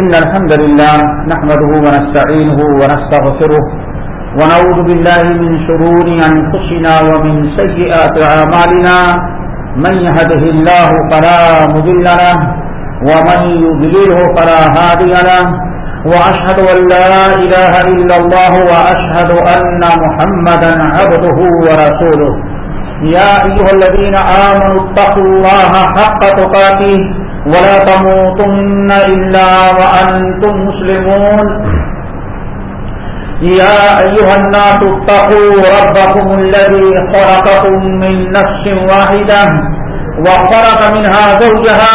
إن الحمد لله نحمده ونستعينه ونستغفره ونعوذ بالله من شرور أنفسنا ومن سيئات عمالنا من يهده الله فلا مذل له ومن يذلله فلا هادي له وأشهد أن لا إله إلا الله وأشهد أن محمدا عبده ورسوله. يا أيها الذين آمنوا اتقوا الله حق تقاته ولا تموتن إلا وأنتم مسلمون. يا أيها الناس اتقوا ربكم الذي خلقكم من نفس واحدة وخلق منها زوجها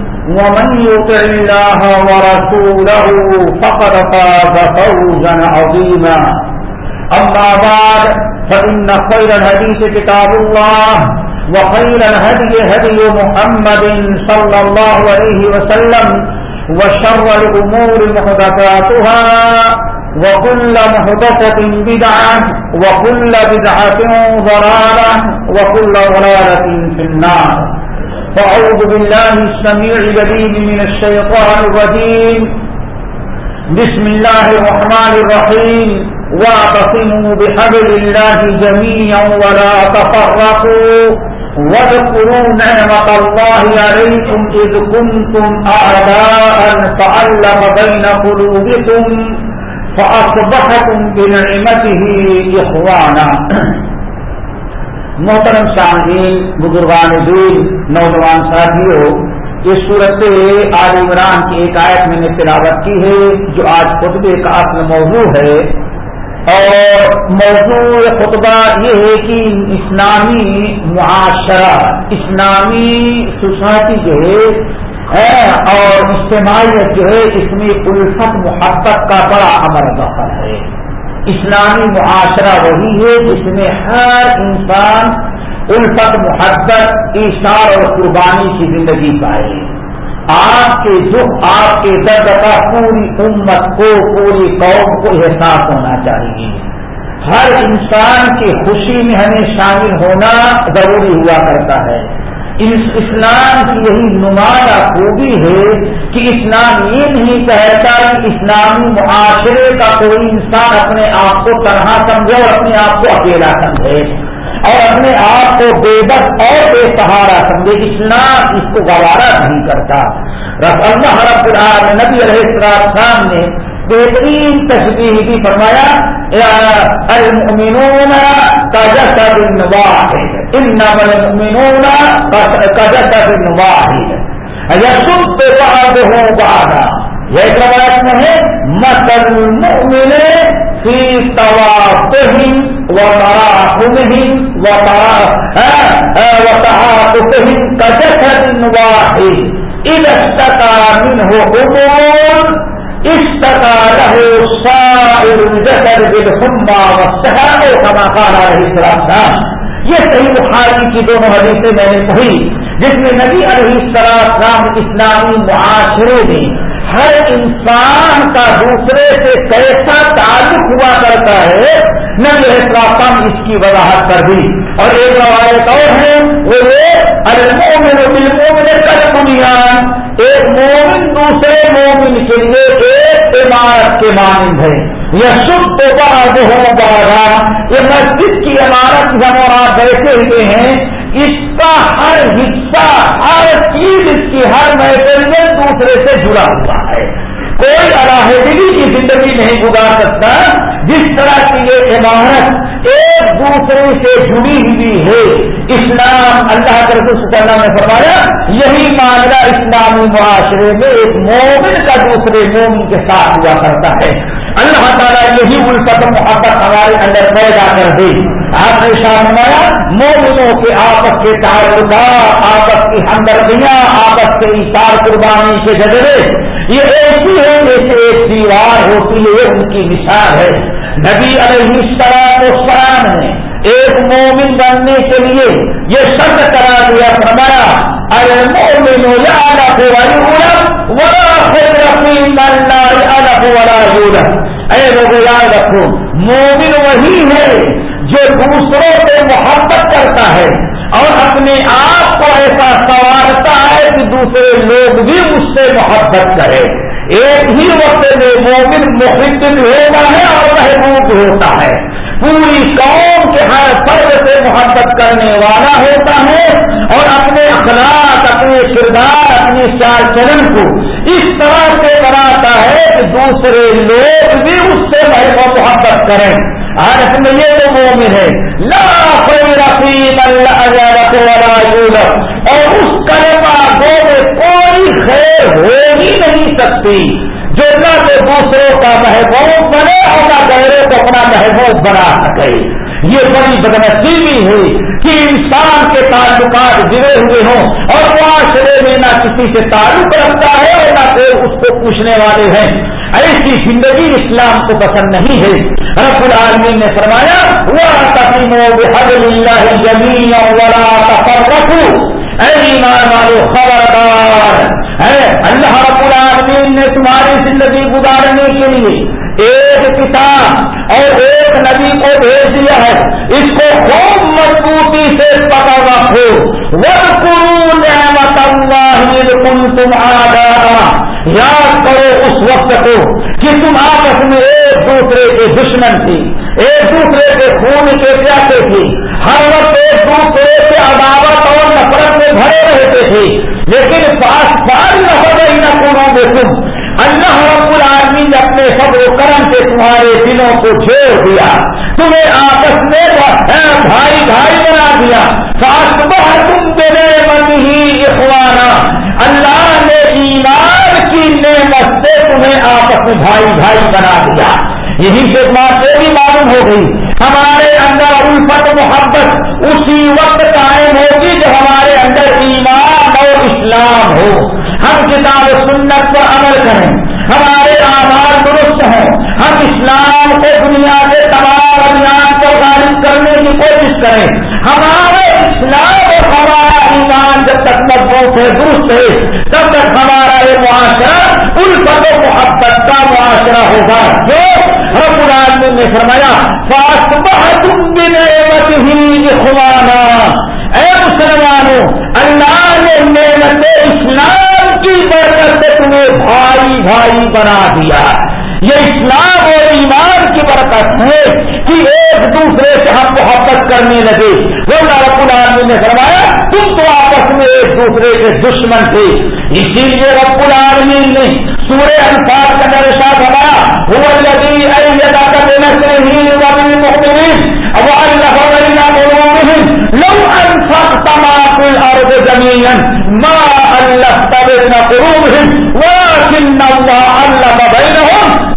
ومن يطع الله ورسوله فقد فاز فوزا عظيما. أما بعد، فإن خير الهديث كتاب الله، وخير الهدي هدي محمد صلى الله عليه وسلم، وشر الأمور محدثاتها، وكل محدثة بدعة، وكل بدعة ضرارة وكل ضرارة في النار. فأعوذ بالله السميع الجديد من الشيطان الرجيم. بسم الله الرحمن الرحيم. واعتصموا بحبل الله جميعا ولا تفرقوا. واذكروا نعمة الله عليكم إذ كنتم أعداء فعلم بين قلوبكم فأصبحتم بنعمته إخوانا. محترم شاہدین بزرگان دین، نوجوان ساتھیوں، اس صورت آل عمران کی ایک آیت میں نے تلاوت کی ہے، جو آج خطبے کا اصل موضوع ہے۔ اور موضوع خطبہ یہ ہے کہ اسلامی معاشرہ، اسلامی سوسائٹی جو ہے اور اجتماعیت جو ہے، اس میں الفت، محبت کا بڑا امر دخل ہے۔ اسلامی معاشرہ وہی ہے جس میں ہر انسان الفت، محبت اشار اور قربانی کی زندگی پائے۔ آپ کے دکھ، آپ کے درد کا پوری امت کو، پوری قوم کو احساس ہونا چاہیے۔ ہر انسان کی خوشی میں ہمیں شامل ہونا ضروری ہوا کرتا ہے۔ اسلام کی یہی نمایاں خوبی ہے کہ اسلام یہ نہیں کہتا کہ اسلامی معاشرے کا کوئی انسان اپنے آپ کو طرح سمجھے اور اپنے آپ کو اکیلا سمجھے اور اپنے آپ کو بے بس اور بے سہارا سمجھے۔ اسلام اس کو گوارا نہیں کرتا۔ رس اللہ رب العالم نبی علیہ السلام نے بہترین تصویر بھی فرمایا المؤمنون کا جسد واحد، انما المؤمنون کا جسد واحد یسب بعضهم بعضا یہ روایت میں ہے، مثل المؤمن فی توافہم وتراحمهم وتعاطفهم كجسد واحد. إذا اشتكى منه سائر الجسد كما قال السلام. یہ صحیح بخاری کی دونوں حدیثیں میں نے پڑھی، جس میں نبی علیہ السلام اسلامی معاشرے میں ہر انسان کا دوسرے سے کیسا تعلق ہوا کرتا ہے نبی السلام اس کی وضاحت کر دی۔ اور ایک روایت اور ہے، وہ ارے مومن کر بنیاد ایک مومن دوسرے مومن کے لیے ایک عمارت کے مانند ہے۔ یہ شدھ تو بعد ہو بارہ یہ مسجد کی عمارت جب آپ بیٹھے ہوئے ہیں، اس کا ہر حصہ، ہر چیز اس کی ہر میٹریل دوسرے سے جڑا ہوا ہے۔ کوئی علاحدگی کی زندگی نہیں گزار سکتا، جس طرح کی یہ عمارت ایک دوسرے سے جڑی ہوئی ہے۔ اسلام، اللہ کے رسول اللہ نے فرمایا، یہی معاملہ اسلامی معاشرے میں ایک مومن کا دوسرے مومن کے ساتھ ہوا کرتا ہے۔ اللہ تعالیٰ یہی الفت محبت ہمارے اندر پیدا کر دے۔ آپ نے شامایا مومنوں کے آپس کے تعلقات، آپس کی ہمدردیاں، آپس کے اشار قربانی کے جذبے یہ ایسی ہے جیسے ایک دیوار ہوتی ہے ان کی مثال ہے۔ نبی علیہ السلام السلام نے ایک مومن بننے کے لیے یہ شرط کرا دیا، فرمایا ارے مومن الگ ولا خیر الگ ولا اے لوگ یاد رکھو، مومن وہی ہے جو دوسروں سے محبت کرتا ہے اور اپنے آپ کو ایسا سوارتا ہے دوسرے لوگ بھی اس سے محبت کرے ایک ہی وقت میں مومن محبت ہوتا ہے اور محبوب ہوتا ہے۔ پوری قوم کے ہر فرد سے محبت کرنے والا ہوتا ہے اور اپنے اخلاق، اپنے کردار، اپنی چار چرن کو اس طرح سے بناتا ہے کہ دوسرے لوگ بھی اس سے محبت کریں۔ آج میں یہ تو مومن ہے لا رفیق اللہ اور اس کلمہ دو میں کوئی خیر ہو ہی نہیں سکتی۔ جو نہ تو دوسروں کا محبوب بنے اور نہ گہرے کو اپنا محبوب بنا سکے۔ یہ بڑی بدنسیبی ہے کہ انسان کے تعلقات گرے ہوئے ہوں اور معاشرے میں نہ کسی سے تعلق رکھتا ہے اور نہ کوئی اس کو پوچھنے والے ہیں۔ ایسی زندگی اسلام کو پسند نہیں ہے۔ رب العالمین نے فرمایا اے ایمان والو خبردار ہے اللہ رب العالمین نے تمہاری زندگی گزارنے کے لیے ایک کتاب اور ایک نبی کو بھیج دیا ہے۔ اس کو خوب مضبوطی سے پکڑ رکھو وہ نعمت اللہ تم آ یاد کرو کہ تم آپس میں ایک دوسرے کے دشمن تھی، ایک دوسرے کے خون کے پیاسے تھی۔ ہر وقت ایک دوسرے سے عداوت اور نفرت میں بھرے رہتے تھے۔ لیکن پاس پاس نہ ہو گئی نہ پوروں میں تم۔ اللہ رب العالمین نے اپنے سب و کرم سے تمہارے دلوں کو چھوڑ دیا۔ تمہیں آپس میں بھائی بھائی بنا دیا۔ ساتھ تم میرے من ہی اخوانا۔ اللہ نے ایمان کی نعمت سے تمہیں آپس میں بھائی بھائی بنا دیا۔ یہی سے بات یہ بھی معلوم ہو گئی۔ ہمارے اندر الفت محبت اسی وقت قائم ہوگی جو ہمارے اندر ایمان اور اسلام ہو۔ ہم کتاب سنت پر عمل کریں۔ ہمارے آباد درست ہوں۔ ہم اسلام کو دنیا کے تمام ابھیان کو غالب کرنے کی کوشش کریں۔ ہمارے تک مضبوط ہے، درست ہے۔ تب تک ہمارا یہ معاشرہ ان پر محبت کا معاشرہ ہوگا۔ جو رب العالمین نے فرمایا فاس ہی خوانا اے مسلمانوں، اللہ نے نعمت اسلام کی برکت سے تمہیں بھائی بھائی بنا دیا۔ یہ اسلام اور ایمان کی برکت ہے کہ ایک دوسرے سے ہم محبت کرنے لگے۔ وہ رب العالمین نے فرمایا، تم تو آپس میں ایک دوسرے کے دشمن تھے۔ اسی لیے رب العالمین نے سورہ انفاق کا نرشا بنایا وہ لگی ایدا کا دینا سے ہی محترم اب اللہ لو انفقت ما في الارض جميعا ما الفت بين قلوبهم ولكن الله الف بينهم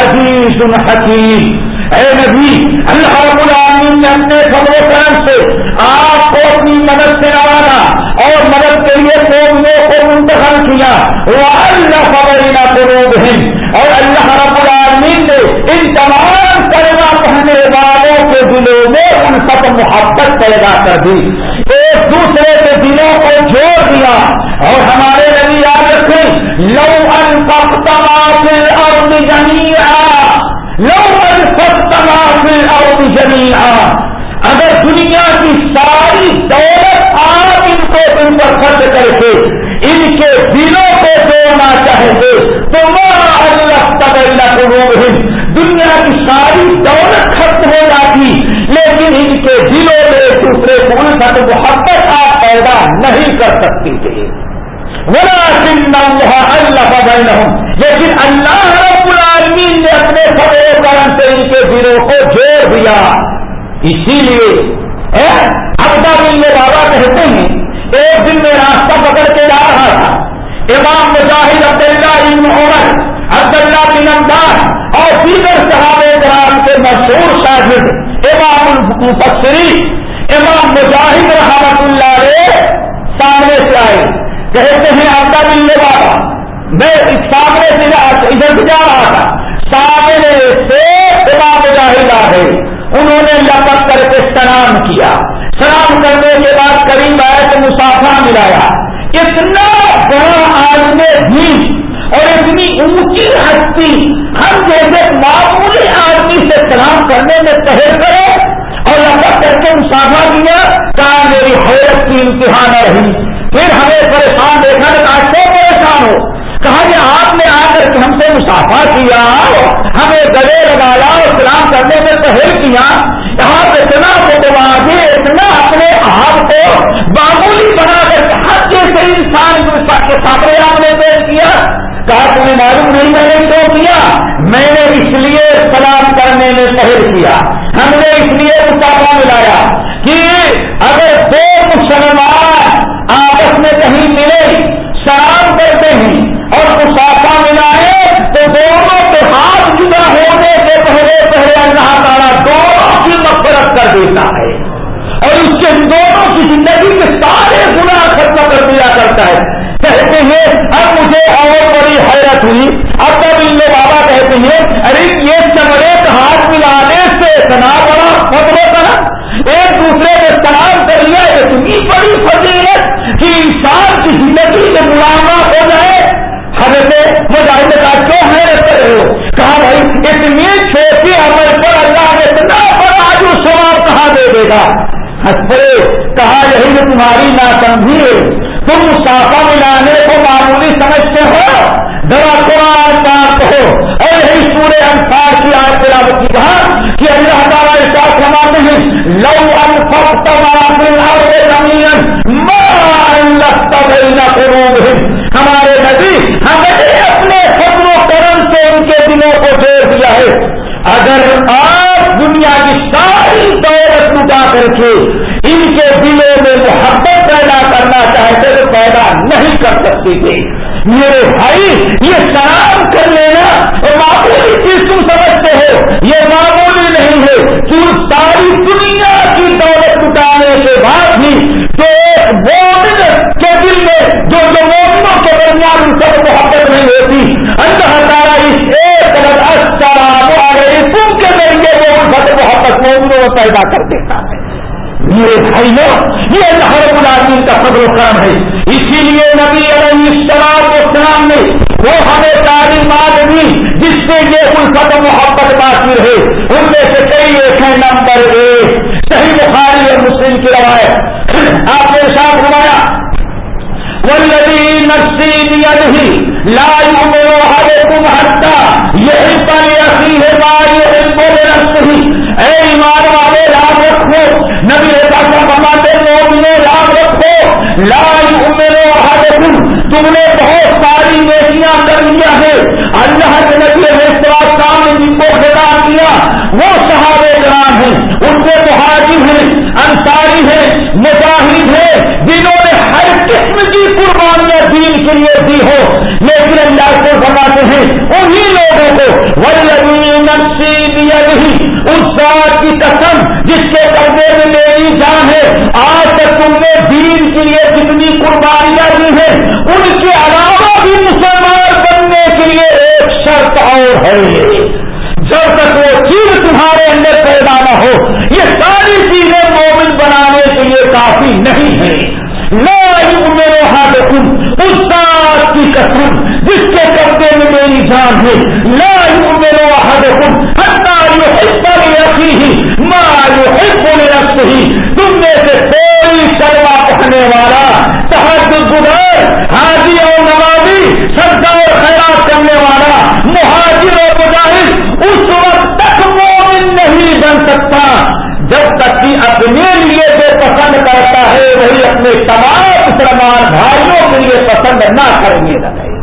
عزیز حکیم۔ اے نبی، اللہ رب العالمین نے اپنے فضل کرم سے آپ کو اپنی مدد سے نوازا اور مدد کے لیے قوموں کو منتخب کیا۔ وہ اللہ فبرینا قروب اور اللہ رب العالمین نے ان تمام کرنا پہننے والوں کے دلوں میں ان سب محبت پیدا کر دی۔ ایک دوسرے کے دلوں کو جوڑ دیا۔ اور ہمارے نبی یاد رکھیں، لو ان فل اگر دنیا کی ساری دولت آپ ان کو ان پر خرچ کر کے ان کے دلوں کو توڑنا چاہتے، تو وہ اللہ تب اللہ کو دنیا کی ساری دولت ختم ہو جاتی، لیکن ان کے دلوں میں ایک دوسرے کو محبت آپ پیدا نہیں کر سکتی تھے اللہ ہوں لیکن اللہ رب العالمین نے اپنے سبے کرم سے ان کے دلوں کو جوڑ دیا. اسی لیے ابدا ملنے بابا کہتے ہیں، ایک دن میں راستہ پکڑ کے جا رہا تھا. امام مجاہد عبداللہ بن عمر، عبداللہ بن عباس اور دیگر صحابہ کرام کے مشہور شاہد امام مفسری امام مجاہد رحمت اللہ علیہ سامنے سے آئے. کہتے ہیں آپ کا ملنے والا میں اس سامنے سے ادھر سے جا رہا تھا۔ سامنے سے امام مجاہد آئے انہوں نے لپک کر کے سلام کیا۔ سلام کرنے کے بعد کریم آئے تو مسافہ ملایا۔ اتنا بڑا آدمی بھی اور اتنی اونچی ہستی۔ ہم جیسے معمولی آدمی سے سلام کرنے میں پہل کرو اور لپک کر کے مسافہ کیا۔ کہا، میری حیرت کی امتحان رہی پھر ہمیں پریشان دیکھا کہا کیوں پریشان ہو؟ کہا کہ آپ نے آ کر ہم سے مسافہ کیا، ہمیں گلے لگایا اور سلام کرنے میں پہل کیا۔ آپ اتنا متوازی اتنا اپنے آپ کو معمولی بنا کر ہر جیسے انسان کے ساتھ آپ نے پیش کیا۔ کہا تمہیں معلوم نہیں، میں نے کیوں کیا؟ میں نے اس لیے سلام کرنے میں پہل کیا۔ ہم نے اس لیے مسافہ ملایا کہ اگر دو مسلمان آپس میں کہیں ملے سلام کرتے ہیں اور مسافہ ملائے تو دونوں کے ہاتھ جدا ہونے سے پہلے پہلے اللہ تعالیٰ دونوں کی مفرت کر دیتا ہے۔ اور اس کے دونوں کی زندگی کے سارے گنا ختم کر دیا کرتا ہے۔ کہتے ہیں، اب مجھے اور بڑی حیرت ہوئی۔ اب تب ان میں بابا کہتے ہیں، ارے یہ چمڑے ہاتھ ملانے سے اتنا بڑا خطرے کا ایک دوسرے کے سلام کر لیا اتنی بڑی فضیلت۔ جی، کہ انسان کی زندگی میں ملامہ ہو جائے حضرت مجاہد کا کیوں حیرت کر رہے ہو؟ کہا بھائی، اتنی چھوٹی عمل پر اللہ نے اتنا بڑا جو سواب کہاں دے دے گا؟ ہنسے کہا، یہی جو تمہاری ناسمجھی ہے، تم مسافہ ملانے کو معمولی سمجھتے ہو؟ ذرا قرآن پاک ہو اور یہی انسار کی آج تلاوت کی کہا کہ اللہ تعالیٰ احساس فرماتے ہیں، لو ان ہمارے نبی ہم نے اپنے فضل و کرم سے ان کے دلوں کو دے دیا ہے۔ اگر آپ دنیا کی ساری دولت لٹا کر کے ان کے دلوں میں محبت پیدا کرنا چاہتے تو پیدا نہیں کر سکتے تھے۔ میرے بھائی، یہ سلام کر لینا معمولی چیز تم سمجھتے ہو۔ یہ معمولی نہیں ہے۔ تم ساری دنیا کی دولت اٹھانے کے بعد بھی جو ایک مومن کے دل میں جو جو مومنوں کے درمیان ان سب محبت نہیں ہوتی، اللہ تعالیٰ اس ایک السلام علیکم کے ذریعے وہ ان محبت مومنوں کو پیدا کر دیتا ہے۔ میرے بھائی یہ اللہ رب العالمین کا فضل و کرم ہے۔ اسی لیے نبی علیہ السلام اسلام نے وہ ہمیں تعلیمات دی جس سے یہ الفت محبت باقی ہے ان میں سے کئی ایک ہے نمبر ایک، صحیح بخاری اور مسلم کی روایت۔ آپ نے ساتھ روایا والذي نفسي بيده لا يؤمن أحدكم حتى يحب لأخيه ما يحب لنفسه۔ اے ایمان والے رام رکھو نبی فرماتے مومنو رام رکھو۔ لا يؤمن أحدكم تم نے بہت ساری نیکیاں کر لیا ہے۔ اللہ کے نبی السلام نے جن کو خطاب کیا، وہ صحابہ کرام ہیں۔ ان کے مہاجر ہیں، انصاری ہیں، مجاہد ہیں، جنہوں نے ہر قسم کی قربانیاں دین کے لیے دی ہو لیکن اللہ کو فرماتے ہیں، انہی لوگوں کو وہی نقصی اس بات کی قسم جس کے قبضے میں میری جان ہے، آج تک تم نے دین کے لیے جتنی قربانیاں دی ہیں، ان کے علاوہ بھی مسلمان بننے کے لیے ایک شرط اور ہے۔ جب تک وہ چیز تمہارے اندر پیدا نہ ہو، یہ ساری چیزیں مومن بنانے کے لیے کافی نہیں ہے میرے ہاتھ اس بات کی قسم جس کے قبضے میں میری جان ہے۔ لا میرے ہاتھ رکھی ہی ماں رکھ ہی تم میں سے کوئی سروا والا تحت گزر حاجی اور نوازی خیرات کرنے والا، مہاجر اور مجاہد، اس وقت تک مومن نہیں بن سکتا۔ جب تک کہ اپنے لیے جو پسند کرتا ہے، وہی اپنے تمام مسلمان بھائیوں کے لیے پسند نہ کرنے لگے۔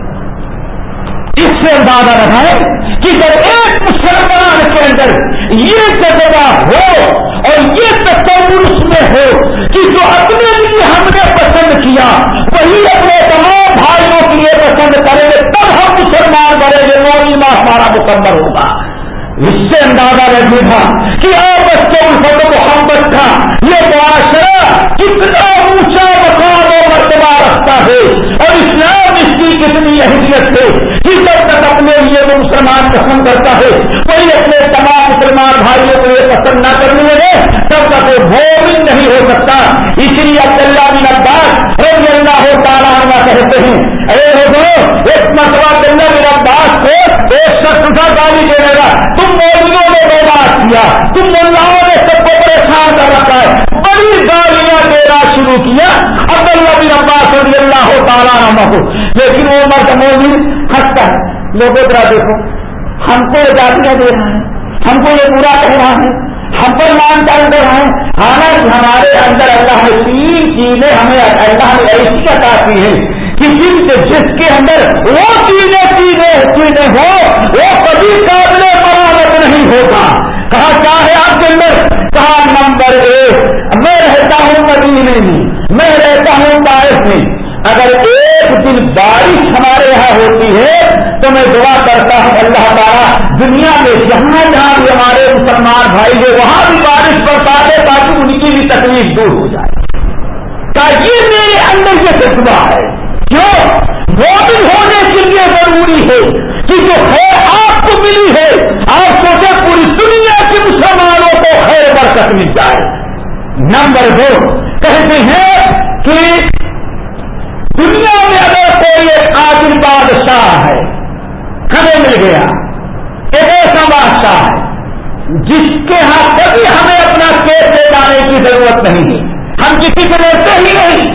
اس سے اندازہ رکھائے کہ جب کے اندر یہ تجربہ ہو اور یہ تصور اس میں ہو کہ جو اپنے لیے ہم نے پسند کیا، وہی اپنے تمام بھائیوں کے لیے پسند کریں گے تب ہم مسلمان بڑے گے نوی ماہ ہمارا مکمل ہوگا۔ اس سے اندازہ لگے تھا کہ آپس کے الفت محمد تھا۔ یہ معاشرہ کتنا اونچا مقام و مرتبہ رکھتا ہے اور اسلام اس کی کتنی اہمیت ہے۔ کہ تک اپنے لیے وہ مسلمان پسند کرتا ہے۔ کوئی اپنے تمام مسلمان بھائیوں کو یہ پسند نہ کرنے لگے، تب تک وہ مومن نہیں ہو سکتا۔ اس لیے عبداللہ بن عباس رضی اللہ تعالیٰ عنہ کہتے ہیں ارے ہو ایک مرتبہ عبداللہ بن عباس کو ایک شخص تھا، گالی دینے گا تم مومنوں نے بے کیا، تم ملاؤں نے سب کو پریشان کر رکھا ہے۔ بڑی گالیاں دینا شروع کیا عبداللہ بن عباس رضی اللہ تعالیٰ عنہ کو۔ لیکن وہ مرد مومن ہنستا ہے۔ لوگوں ذرا دیکھو۔ ہم کو گالیاں دے رہا ہے۔ ہم کو یہ برا کہہ رہا ہے۔ ہم پر مان ڈال دے رہے ہیں حالانکہ ہمارے اندر اللہ نے تین چیزیں ہمیں اللہ نے ایسی عطا کی ہے کہ جن کے جس کے اندر وہ چیزیں چیزیں چیزیں ہو، وہ کبھی قابل مرامت نہیں ہوگا۔ کہا، کیا ہے آپ کے اندر؟ کہا، نمبر ایک میں رہتا ہوں مدینے میں میں رہتا ہوں باعث میں اگر ایک دن بارش ہمارے یہاں ہوتی ہے تو میں دعا کرتا ہوں اللہ تعالیٰ دنیا میں جہاں جہاں بھی ہمارے مسلمان بھائی ہیں، وہاں بھی بارش برتا دے تاکہ ان کی بھی تکلیف دور ہو جائے۔ کا یہ میرے اندر یہ فکوا ہے؟ کیوں موبل ہونے کے لیے ضروری ہے کہ جو خیر آپ کو ملی ہے، آپ سوچے پوری دنیا کے مسلمانوں کو خیر برکت مل جائے۔ نمبر دو، کہتے ہیں کہ دنیا میں اگر کوئی ایک عادل بادشاہ ہے، ہمیں مل گیا۔ ایسا بادشاہ ہے۔ جس کے ہاں کبھی ہمیں اپنا کیس لے جانے کی ضرورت نہیں ہے۔ ہم کسی سے لڑتے ہی نہیں،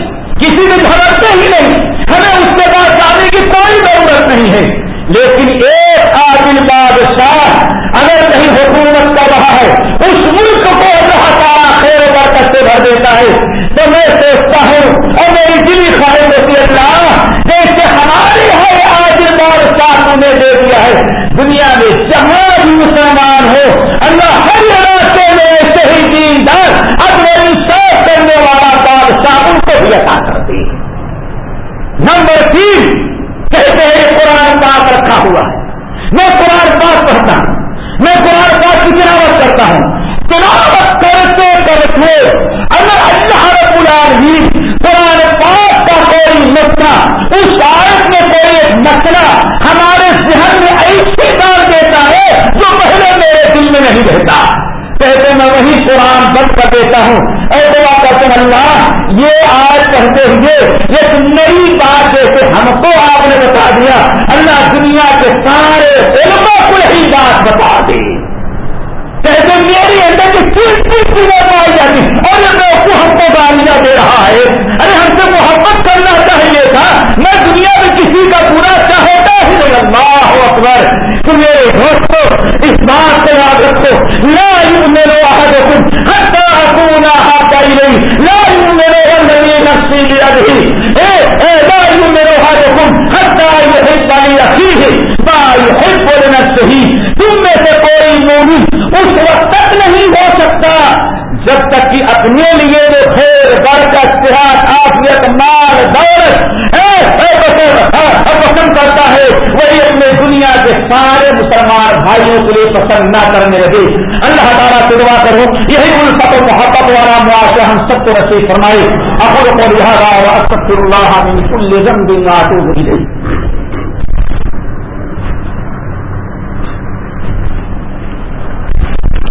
کسی سے جھگڑتے ہی نہیں ہمیں اس کے پاس جانے کی کوئی ضرورت نہیں ہے لیکن ایک عادل بادشاہ اگر کہیں حکومت کر رہا ہے اس ملک کو اللہ تعالیٰ خیر برکت سے بھر دیتا ہے تو میں سوچتا ہوں اور میری دلی خواہش ہوتی اللہ جیسے ہماری ہے آج بار ساتھ نے دے دیا ہے دنیا میں جہاں بھی مسلمان ہو اللہ ہر علاقے میں صحیح دیندار اپنے انصاف کرنے والا بادشاہ ان کو بھی عطا کرتے نمبر تین کہتے ہیں قرآن پاک رکھا ہوا ہے میں قرآن پاک پڑھتا ہوں میں قرآن پاک کی تلاوت کرتا ہوں تلاوت کرتے کرتے اگر اللہ رب العالمین قرآن پاک کا کوئی مسئلہ اس آیت میں کوئی ایک مسئلہ ہمارے ذہن میں ایسی ڈال دیتا ہے جو پہلے میرے دل میں نہیں رہتا کہتے میں وہی قرآن بند ہوں۔ اے دعا کرتے اللہ، یہ آج کہتے ہوئے ایک نئی بات جیسے ہم کو آپ نے بتا دیا۔ اللہ دنیا کے سارے علموں کو یہی بات بتا دے۔ کہتے میری اندر کی کس چیز کی بات پائی جاتی، اور یہ میں ہم کو گالیاں دے رہا ہے۔ ارے، ہم سے محبت کرنا چاہیے تھا۔ میں دنیا میں کسی کا برا چاہتا ہی نہیں۔ اللہ اکبر۔ تو میرے دوستو، اس بات کو یاد رکھو۔ لا میرے آج حکم تم میں سے کوئی مومن اس وقت تک نہیں ہو سکتا جب تک کہ اپنے لیے وہ خیر، برکت، صحت آفیت مال، دولت پسند کرتا ہے۔ وہی اپنے دنیا کے سارے مسلمان بھائیوں کے لیے پسند نہ کرنے لگے اللہ تعالیٰ سے دعا کرو. یہی الفت و محبت والا معاشرہ ہم سب کو نصیب فرمائے. اپنے کو لہٰذا اللہ من کل ذنب ناتوب الیہ.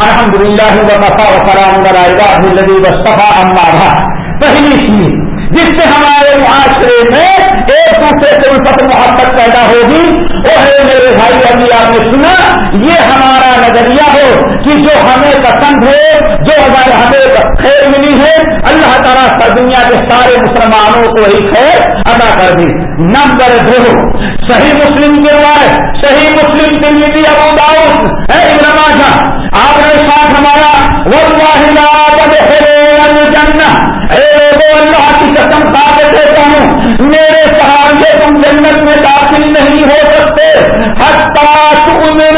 الحمد للہ وقفا وسلام عباد الذي وصفا اما بعد. پہلی چیز جس سے ہمارے معاشرے میں ایک دوسرے سے الفت محبت پیدا ہوگی۔ وہ ہے میرے بھائی، ابھی آپ نے سنا، یہ ہمارا نظریہ ہو کہ جو ہمیں پسند ہے، جو اگر ہمیں خیر ملی ہے، اللہ تعالیٰ سر دنیا کے سارے مسلمانوں کو ہی خیر ادا کر دی۔ نمبر دو، صحیح مسلم کے بعد صحیح مسلم کے لیے ابو داؤد۔ ہے نمازا آپ نے ساتھ ہمارا وہ اللہ قسم کھا دیتا ہوں۔ میرے سہارے تم جنت میں داخل نہیں ہو سکتے۔ ہر پاس عمر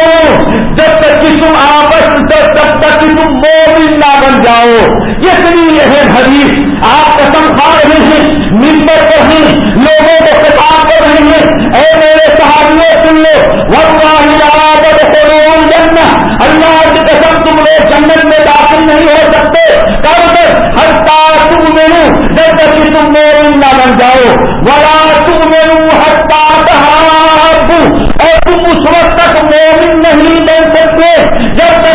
جب تک کہ تم آپس جب تک تک تم مومن نہ بن جاؤ۔ اس لیے ہے حدیث۔ آپ قسم کھا رہے ہیں ممبر پر ہی لوگوں کو خطاب کر رہے ہیں۔ اے میرے صحابیوں سن لو۔ ورنہ جننا اللہ کی قسم تم لوگ جنت میں داخل نہیں ہو سکتے۔ کر ہر تاس میں جب تک تم میرے نہ بن جاؤ۔ ولا تم میرے ہٹا اے تم اس وقت تک مومن نہیں دے سکتے جب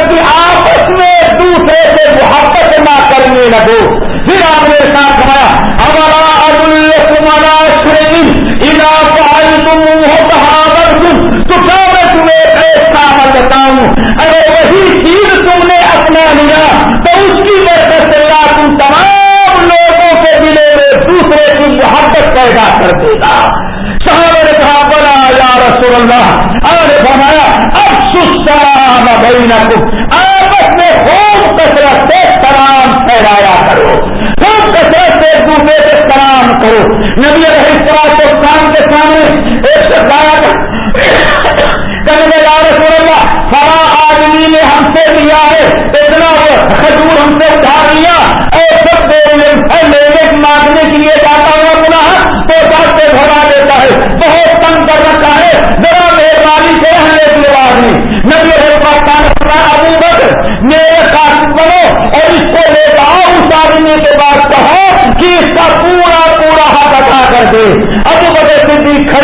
آپس میں خوب کثرت سے سلام پھیلایا کرو۔ خوب کثرت سے دوسرے سے سلام کرو۔ نبی رہی السلام کے سامنے ایک سو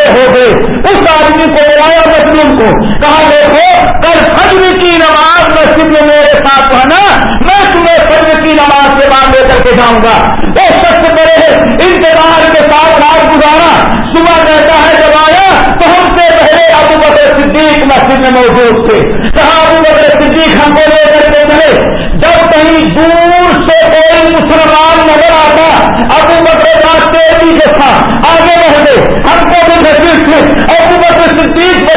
ہو گئے اس آدمی کو بلایا مسلم کو۔ کہا، دیکھو، کل فجر کی نماز مسجد میں میرے ساتھ پڑھنا میں تمہیں فجر کی نماز کے بعد لے کر کے جاؤں گا۔ وہ سخت کرے انتظار کے ساتھ رات گزارا۔ صبح کہتا ہے، جب آیا تو ہم سے پہلے ابو بکر صدیق مسجد میں موجود تھے۔ کہا، ابو بکر صدیق ہم کو لے کر کے چلے۔ جب کہیں دور سے کوئی مسلمان نظر آتا، ابو بکر راستے پیچھے تھا آگے بڑھ گئے ہم کو بھی میں صدیق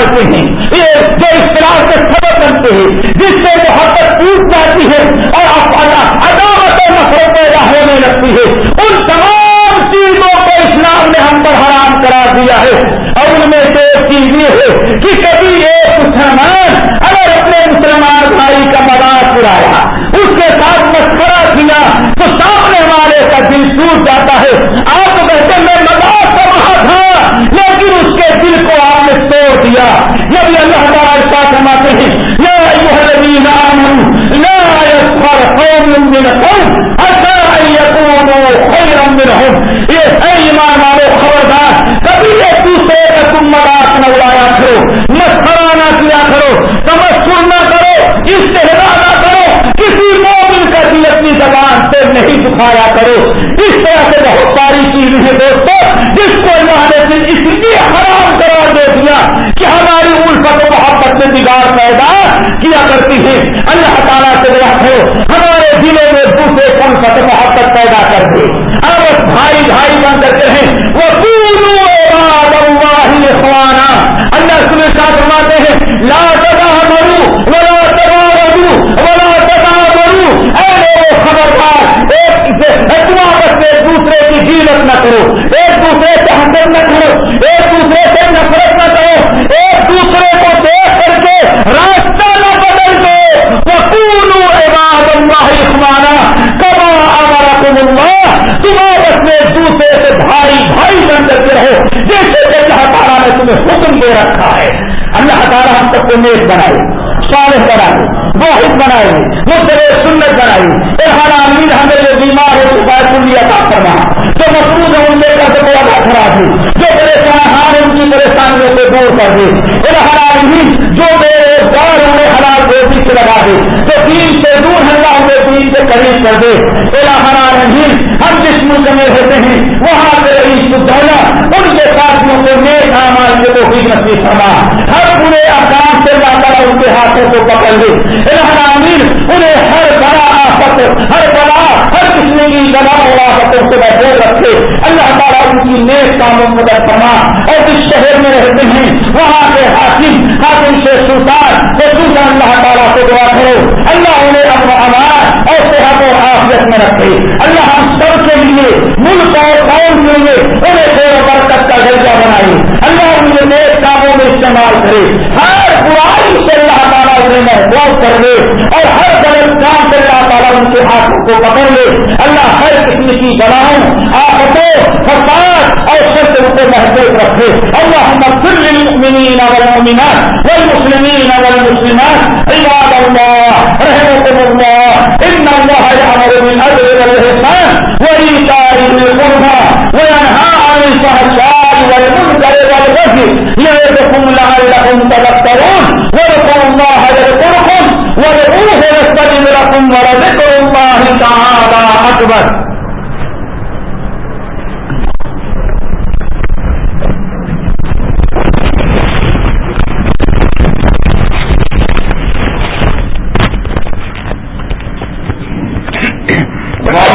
ڈالتے ہیں۔ یہ جو اختلاف سے خبر کرتے ہیں، جس سے محبت ٹوٹ جاتی ہے اور عدالت اور نفرت پیدا ہونے لگتی ہے۔ ان تمام چیزوں کو اسلام نے ہم پر حرام کرا دیا ہے۔ اور ان میں سے ایک چیز یہ ہے کہ کبھی استحضا نہ کرو، کسی مومن کا دل اپنی زبان سے نہیں دکھایا کرو۔ اس طرح سے بہت ساری چیزیں ہیں دوستو، جس کو اللہ نے اس لیے حرام قرار دے دیا کہ ہماری الفت و محبت میں بگاڑ پیدا کیا کرتی ہے اللہ تعالیٰ سے رہا ہمارے دلوں میں دوسرے کم محبت اللہ حکم دے رکھا ہے۔ اللہ تعالیٰ ہم سب کو نیک بنائے، صالح بنائے، واحد بنائے مختلف سنت بنائی امیر ہمیں جو بیمار ہے شکایت کو لیا تھا کرنا جو مقروض ہے، ان لے کر کے ادا کرا دے جو پریشان ہار ان کی پریشانیوں کو دور کر دے امین جو بے روزگار انہیں حلال روزی سے لگا دے، جو دین سے دور ہے انہیں دین سے قریب کر دے۔ امین ہم جس ملک میں رہتے ہیں، وہاں پہ ان کے ساتھیوں کو نیک آمال کے تو ہی نصیب فرما۔ ہر پورے آکام سے اللہ تعالیٰ ان کے ہاتھوں کو پکڑ لے۔ امین انہیں ہر بڑا آفت، ہر بڑا ہر قسم کی بنا ہوا آفتوں سے محفوظ رکھے۔ اللہ تعالیٰ ان کی نیک کاموں کو فرما۔ اور جس شہر میں رہتے ہیں، وہاں کے حاکم حاکم سے سلطان، خصوصا اللہ تعالیٰ کو دعا کرو۔ اللہ انہیں اپنا امان اور صحت اور آفیت میں رکھے۔ اللہ ہم سب کے لیے ملک اور قوم کے لیے انہیں خیر و برکت کا درجہ بنائے اللہ انہیں نیک کاموں میں استعمال کرے ہر برائی سے اللہ تعالیٰ انہیں محفوظ کر دے اور ہر غلط کام سے اللہ تعالیٰ ان کے ہاتھوں کو پکڑ لے۔ اللہ ہر قسم کی بناؤں آفتوں، فساد اور سب کو محفوظ رکھے۔ اللہ مغفر للمؤمنین والمؤمنات والمسلمین والمسلمات، عباد اللہ رحمكم الله، ان الله يأمر عن والمنكر والبغي يعظكم لعلكم تذكرون واذكروا الله يذكركم وادعوه يستجب لكم ولذكر الله تعالى أكبر.